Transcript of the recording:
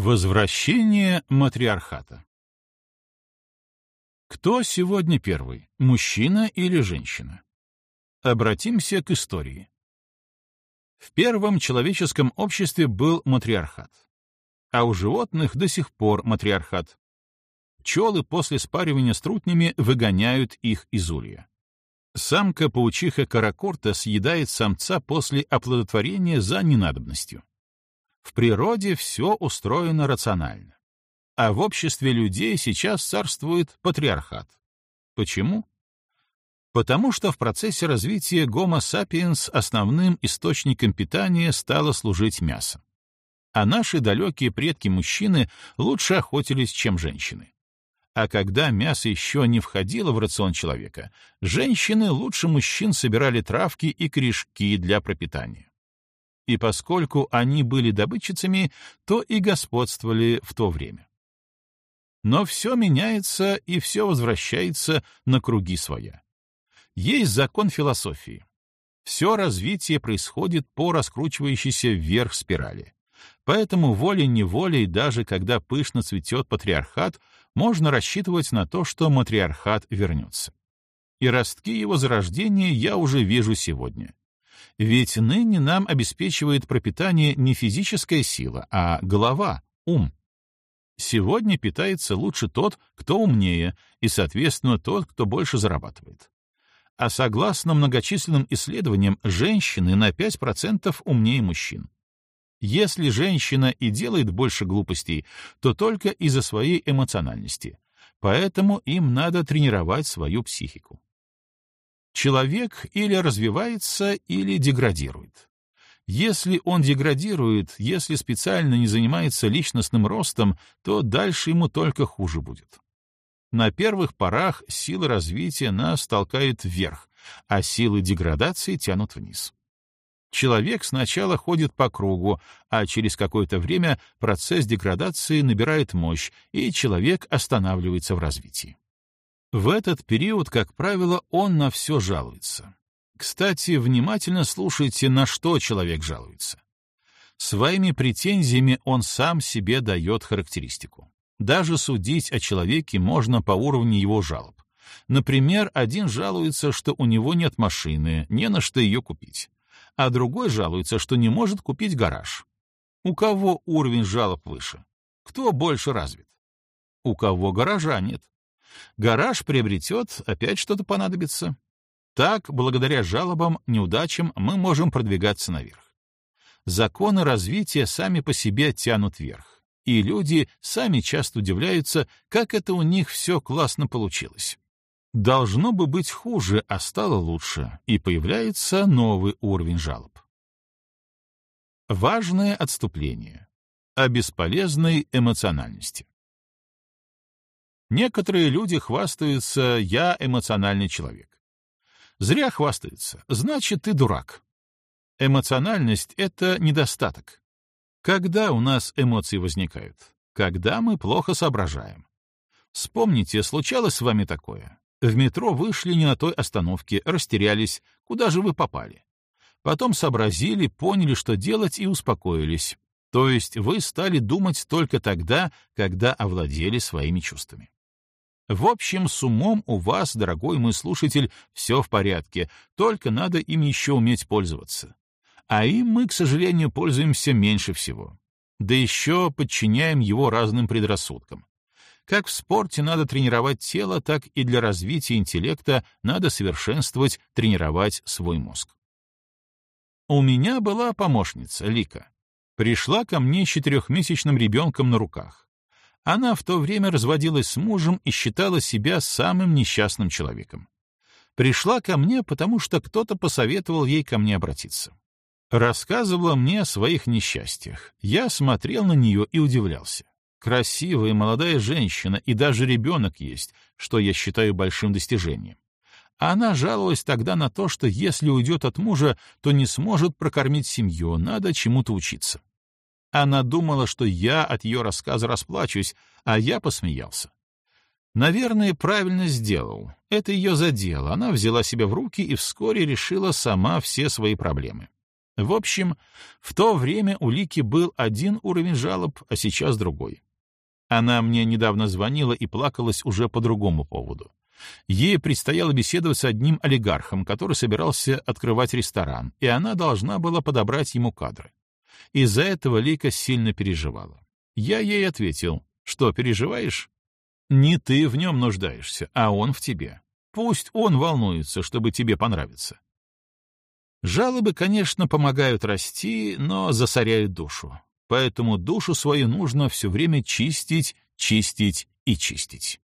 Возвращение матриархата Кто сегодня первый, мужчина или женщина? Обратимся к истории. В первом человеческом обществе был матриархат, а у животных до сих пор матриархат. Пчелы после спаривания с трутнями выгоняют их из улья. Самка-паучиха каракорта съедает самца после оплодотворения за ненадобностью. В природе все устроено рационально. А в обществе людей сейчас царствует патриархат. Почему? Потому что в процессе развития Homo sapiens основным источником питания стало служить мясо. А наши далекие предки-мужчины лучше охотились, чем женщины. А когда мясо еще не входило в рацион человека, женщины лучше мужчин собирали травки и корешки для пропитания и поскольку они были добытчицами, то и господствовали в то время. Но все меняется и все возвращается на круги своя. Есть закон философии. Все развитие происходит по раскручивающейся вверх спирали. Поэтому волей-неволей, даже когда пышно цветет патриархат, можно рассчитывать на то, что матриархат вернется. И ростки его зарождения я уже вижу сегодня. Ведь ныне нам обеспечивает пропитание не физическая сила, а голова, ум. Сегодня питается лучше тот, кто умнее, и, соответственно, тот, кто больше зарабатывает. А согласно многочисленным исследованиям, женщины на 5% умнее мужчин. Если женщина и делает больше глупостей, то только из-за своей эмоциональности. Поэтому им надо тренировать свою психику. Человек или развивается, или деградирует. Если он деградирует, если специально не занимается личностным ростом, то дальше ему только хуже будет. На первых порах силы развития нас толкают вверх, а силы деградации тянут вниз. Человек сначала ходит по кругу, а через какое-то время процесс деградации набирает мощь, и человек останавливается в развитии. В этот период, как правило, он на все жалуется. Кстати, внимательно слушайте, на что человек жалуется. Своими претензиями он сам себе дает характеристику. Даже судить о человеке можно по уровню его жалоб. Например, один жалуется, что у него нет машины, не на что ее купить. А другой жалуется, что не может купить гараж. У кого уровень жалоб выше? Кто больше развит? У кого гаража нет? Гараж приобретет, опять что-то понадобится. Так, благодаря жалобам, неудачам, мы можем продвигаться наверх. Законы развития сами по себе тянут вверх, и люди сами часто удивляются, как это у них все классно получилось. Должно бы быть хуже, а стало лучше, и появляется новый уровень жалоб. Важное отступление о бесполезной эмоциональности. Некоторые люди хвастаются «я эмоциональный человек». Зря хвастаются, значит, ты дурак. Эмоциональность — это недостаток. Когда у нас эмоции возникают? Когда мы плохо соображаем. Вспомните, случалось с вами такое. В метро вышли не на той остановке, растерялись. Куда же вы попали? Потом сообразили, поняли, что делать, и успокоились. То есть вы стали думать только тогда, когда овладели своими чувствами. В общем, с умом у вас, дорогой мой слушатель, все в порядке, только надо им еще уметь пользоваться. А им мы, к сожалению, пользуемся меньше всего. Да еще подчиняем его разным предрассудкам. Как в спорте надо тренировать тело, так и для развития интеллекта надо совершенствовать, тренировать свой мозг. У меня была помощница, Лика. Пришла ко мне с четырехмесячным ребенком на руках. Она в то время разводилась с мужем и считала себя самым несчастным человеком. Пришла ко мне, потому что кто-то посоветовал ей ко мне обратиться. Рассказывала мне о своих несчастьях. Я смотрел на нее и удивлялся. Красивая молодая женщина, и даже ребенок есть, что я считаю большим достижением. Она жаловалась тогда на то, что если уйдет от мужа, то не сможет прокормить семью, надо чему-то учиться. Она думала, что я от ее рассказа расплачусь, а я посмеялся. Наверное, правильно сделал. Это ее задело. Она взяла себя в руки и вскоре решила сама все свои проблемы. В общем, в то время у Лики был один уровень жалоб, а сейчас другой. Она мне недавно звонила и плакалась уже по другому поводу. Ей предстояло беседовать с одним олигархом, который собирался открывать ресторан, и она должна была подобрать ему кадры. Из-за этого Лика сильно переживала. Я ей ответил, что переживаешь? Не ты в нем нуждаешься, а он в тебе. Пусть он волнуется, чтобы тебе понравиться. Жалобы, конечно, помогают расти, но засоряют душу. Поэтому душу свою нужно все время чистить, чистить и чистить.